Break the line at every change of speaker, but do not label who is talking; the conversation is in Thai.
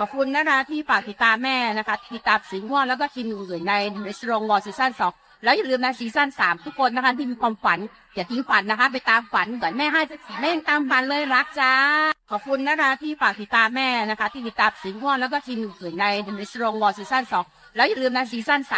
ขอบคุณนะคะที่ฝากติดตามแม่นะคะติดตามสีม่วงแล้วก็ทีมอื่นในในสโรงวอลซีซั่นสองแล้วอย่าลืมนะซีซั่นสามทุกคนนะคะที่มีความฝันอย่าทิ้งฝันนะคะ ไปตามฝันเหมือนแม่ให้แม่ยังตามฝันเลยรักจ้าขอบคุณนะคะที่ฝากติดตามแม่นะคะที่ติดตามสีม่วงแล้วก็ทีมอื่นในในสโรงวอลซีซั่นสองแล้วอย่าลืมนะซีซั่นสาม